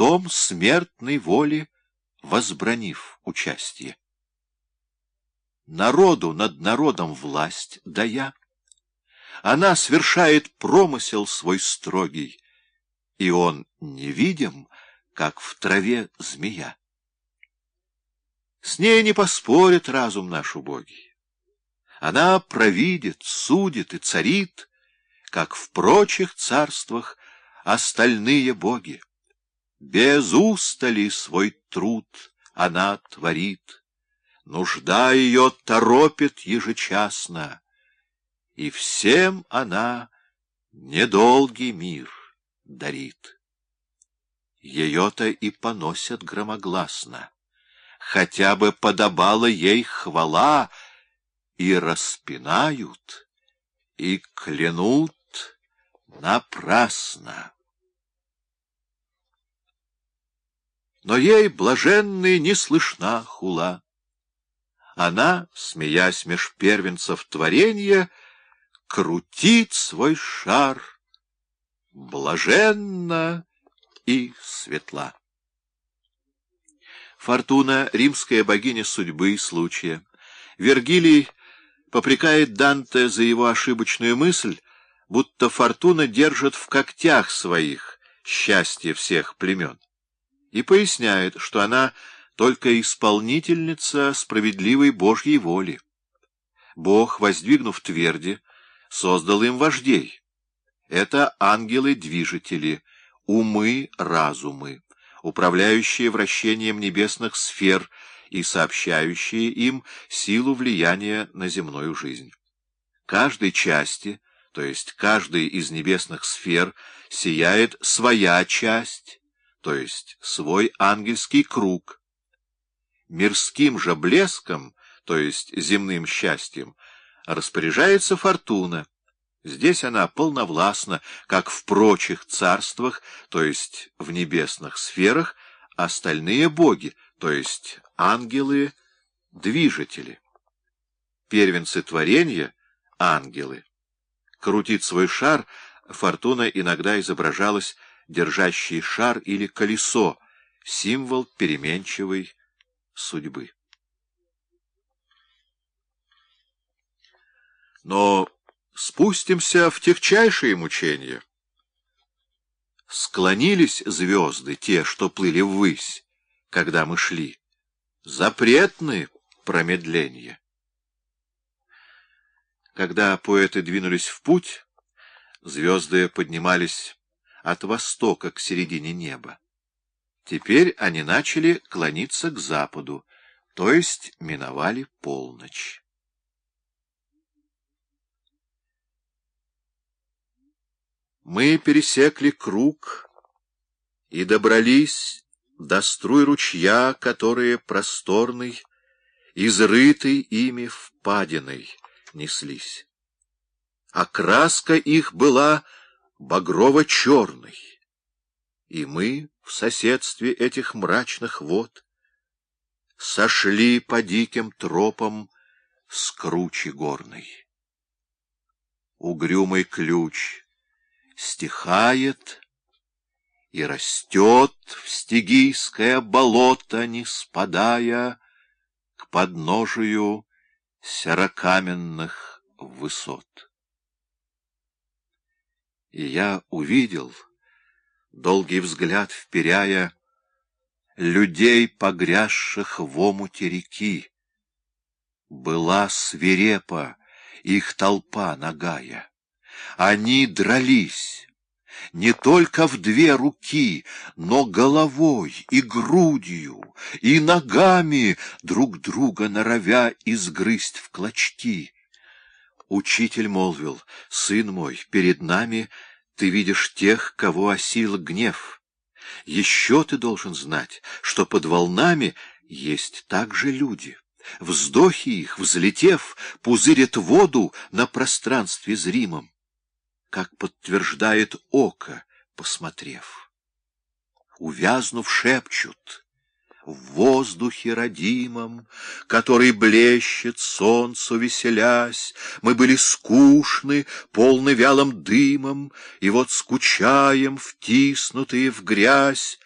том смертной воле возбранив участие. Народу над народом власть дая, она свершает промысел свой строгий, и он невидим, как в траве змея. С ней не поспорит разум наш убогий. Она провидит, судит и царит, как в прочих царствах остальные боги. Без устали свой труд она творит, нужда ее торопит ежечасно, и всем она недолгий мир дарит. Ее-то и поносят громогласно, хотя бы подобала ей хвала, и распинают, и клянут напрасно. Но ей, блаженной, не слышна хула. Она, смеясь меж первенцев творенья, крутит свой шар блаженно и светла. Фортуна, римская богиня судьбы и случая. Вергилий попрекает Данте за его ошибочную мысль, будто Фортуна держит в когтях своих счастье всех племен, и поясняет, что она только исполнительница справедливой Божьей воли. Бог, воздвигнув тверди, создал им вождей. Это ангелы-движители, умы-разумы, управляющие вращением небесных сфер и сообщающие им силу влияния на земную жизнь. Каждой части, то есть каждой из небесных сфер, сияет своя часть, то есть свой ангельский круг. Мирским же блеском, то есть земным счастьем, распоряжается фортуна. Здесь она полновластна, как в прочих царствах, то есть в небесных сферах, остальные боги, то есть ангелы-движители. Первенцы творения — ангелы. Крутит свой шар, фортуна иногда изображалась держащий шар или колесо, символ переменчивой судьбы. Но спустимся в техчайшие мучения. Склонились звезды, те, что плыли ввысь, когда мы шли. Запретны промедления. Когда поэты двинулись в путь, звезды поднимались от востока к середине неба. Теперь они начали клониться к западу, то есть миновали полночь. Мы пересекли круг и добрались до струй ручья, которые просторный, изрытый ими впадиной неслись. Окраска их была багрово-черной, и мы в соседстве этих мрачных вод сошли по диким тропам с кручи горной. Угрюмый ключ — стихает и растет в стигийское болото, не спадая к подножию серокаменных высот. И я увидел, долгий взгляд вперяя, людей, погрязших в омуте реки. Была свирепа их толпа нагая. Они дрались не только в две руки, но головой и грудью, и ногами, друг друга норовя изгрызть в клочки. Учитель молвил, «Сын мой, перед нами ты видишь тех, кого осил гнев. Еще ты должен знать, что под волнами есть также люди». Вздохи их, взлетев, пузырят воду на пространстве зримом как подтверждает око, посмотрев. Увязнув, шепчут в воздухе родимом, который блещет солнцу веселясь, мы были скучны, полны вялым дымом, и вот скучаем, втиснутые в грязь,